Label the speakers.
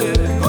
Speaker 1: yeah.